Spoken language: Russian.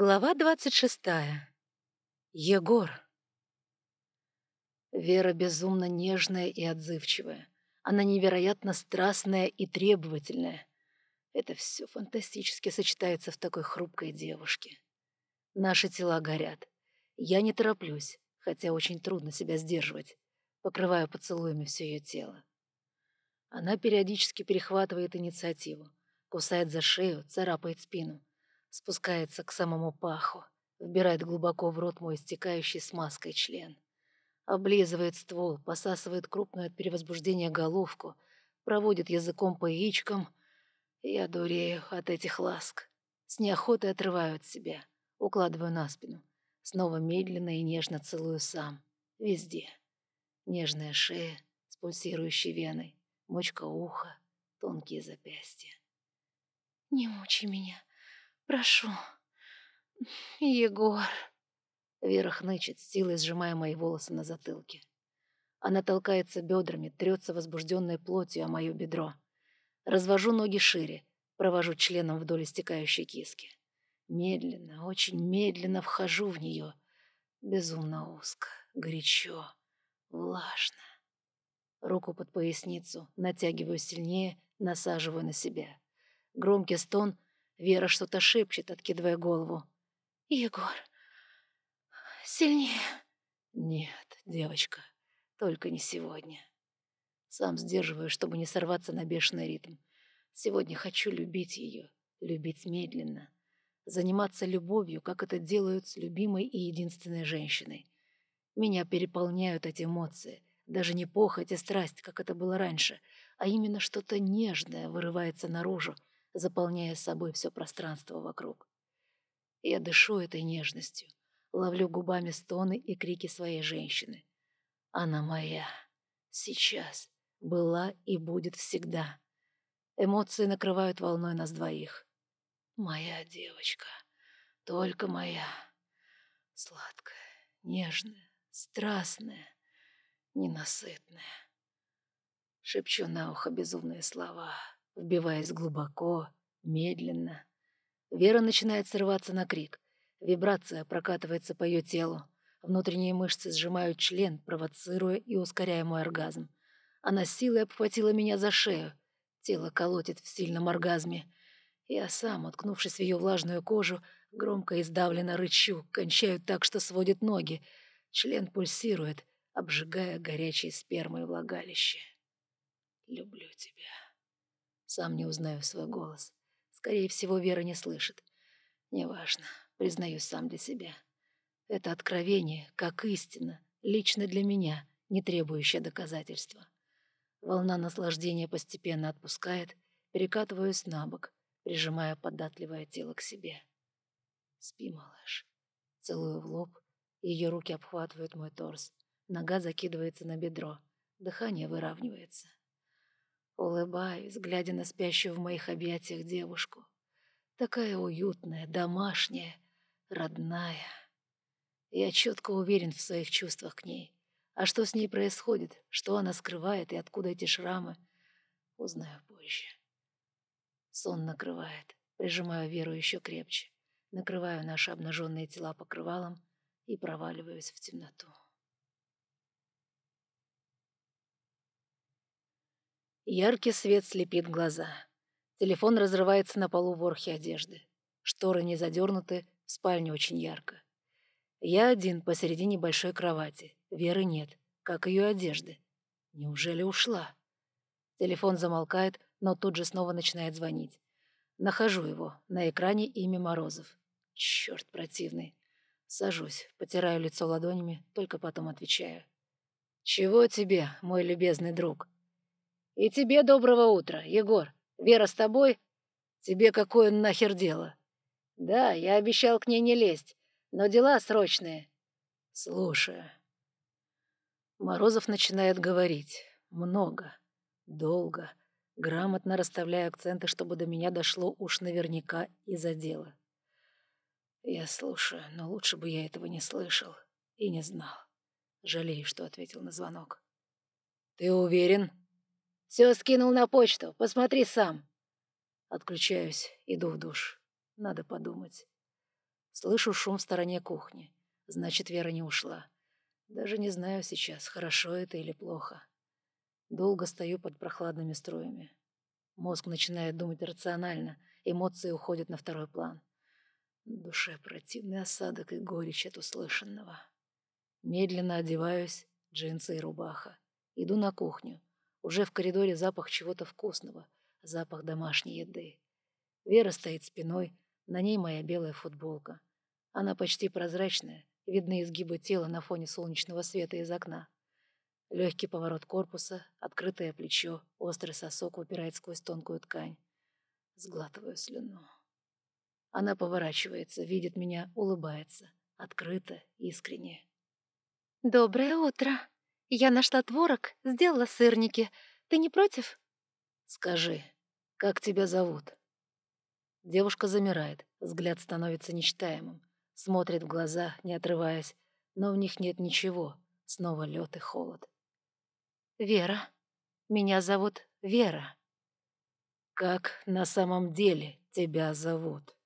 Глава двадцать шестая. Егор. Вера безумно нежная и отзывчивая. Она невероятно страстная и требовательная. Это все фантастически сочетается в такой хрупкой девушке. Наши тела горят. Я не тороплюсь, хотя очень трудно себя сдерживать. Покрываю поцелуями все ее тело. Она периодически перехватывает инициативу, кусает за шею, царапает спину спускается к самому паху, вбирает глубоко в рот мой истекающий смазкой член. Облизывает ствол, посасывает крупную от перевозбуждения головку, проводит языком по яичкам. Я дурею от этих ласк. С неохотой отрываю от себя, укладываю на спину. Снова медленно и нежно целую сам. Везде. Нежная шея с пульсирующей веной, мочка уха, тонкие запястья. «Не мучи меня», Прошу, Егор. Вера хнычет, силой сжимая мои волосы на затылке. Она толкается бедрами, трется возбужденной плотью о мое бедро. Развожу ноги шире, провожу членом вдоль истекающей киски. Медленно, очень медленно вхожу в нее. Безумно узко, горячо, влажно. Руку под поясницу, натягиваю сильнее, насаживаю на себя. Громкий стон — Вера что-то шепчет, откидывая голову. «Егор, сильнее!» «Нет, девочка, только не сегодня. Сам сдерживаю, чтобы не сорваться на бешеный ритм. Сегодня хочу любить ее, любить медленно, заниматься любовью, как это делают с любимой и единственной женщиной. Меня переполняют эти эмоции, даже не похоть и страсть, как это было раньше, а именно что-то нежное вырывается наружу, заполняя собой все пространство вокруг. Я дышу этой нежностью, ловлю губами стоны и крики своей женщины. Она моя. Сейчас. Была и будет всегда. Эмоции накрывают волной нас двоих. Моя девочка. Только моя. Сладкая, нежная, страстная, ненасытная. Шепчу на ухо безумные слова вбиваясь глубоко, медленно. Вера начинает срываться на крик. Вибрация прокатывается по ее телу. Внутренние мышцы сжимают член, провоцируя и ускоряя мой оргазм. Она силой обхватила меня за шею. Тело колотит в сильном оргазме. Я сам, уткнувшись в ее влажную кожу, громко и сдавленно рычу, кончаю так, что сводит ноги. Член пульсирует, обжигая горячей спермой влагалище. «Люблю тебя». Сам не узнаю свой голос. Скорее всего, Вера не слышит. Неважно, признаюсь сам для себя. Это откровение, как истина, лично для меня, не требующее доказательства. Волна наслаждения постепенно отпускает, перекатываюсь на бок, прижимая податливое тело к себе. Спи, малыш. Целую в лоб, ее руки обхватывают мой торс. Нога закидывается на бедро, дыхание выравнивается. Улыбаюсь, глядя на спящую в моих объятиях девушку. Такая уютная, домашняя, родная. Я четко уверен в своих чувствах к ней. А что с ней происходит, что она скрывает и откуда эти шрамы, узнаю позже. Сон накрывает, прижимаю Веру еще крепче, накрываю наши обнаженные тела покрывалом и проваливаюсь в темноту. Яркий свет слепит глаза. Телефон разрывается на полу ворхи одежды. Шторы не задернуты, в спальне очень ярко. Я один посередине большой кровати. Веры нет, как ее одежды. Неужели ушла? Телефон замолкает, но тут же снова начинает звонить. Нахожу его. На экране имя Морозов. Черт противный. Сажусь, потираю лицо ладонями, только потом отвечаю. «Чего тебе, мой любезный друг?» «И тебе доброго утра, Егор. Вера с тобой? Тебе какое нахер дело?» «Да, я обещал к ней не лезть, но дела срочные». «Слушаю». Морозов начинает говорить. Много. Долго. Грамотно расставляя акценты, чтобы до меня дошло уж наверняка из-за дела. Я слушаю, но лучше бы я этого не слышал и не знал. Жалею, что ответил на звонок. «Ты уверен?» Все скинул на почту, посмотри сам. Отключаюсь, иду в душ. Надо подумать. Слышу шум в стороне кухни. Значит, Вера не ушла. Даже не знаю сейчас, хорошо это или плохо. Долго стою под прохладными струями. Мозг начинает думать рационально, эмоции уходят на второй план. На душе противный осадок и горечь от услышанного. Медленно одеваюсь, джинсы и рубаха. Иду на кухню. Уже в коридоре запах чего-то вкусного, запах домашней еды. Вера стоит спиной, на ней моя белая футболка. Она почти прозрачная, видны изгибы тела на фоне солнечного света из окна. Легкий поворот корпуса, открытое плечо, острый сосок упирает сквозь тонкую ткань. Сглатываю слюну. Она поворачивается, видит меня, улыбается. Открыто, искренне. «Доброе утро. Я нашла творог, сделала сырники. Ты не против?» «Скажи, как тебя зовут?» Девушка замирает, взгляд становится нечитаемым. Смотрит в глаза, не отрываясь, но в них нет ничего. Снова лед и холод. «Вера. Меня зовут Вера». «Как на самом деле тебя зовут?»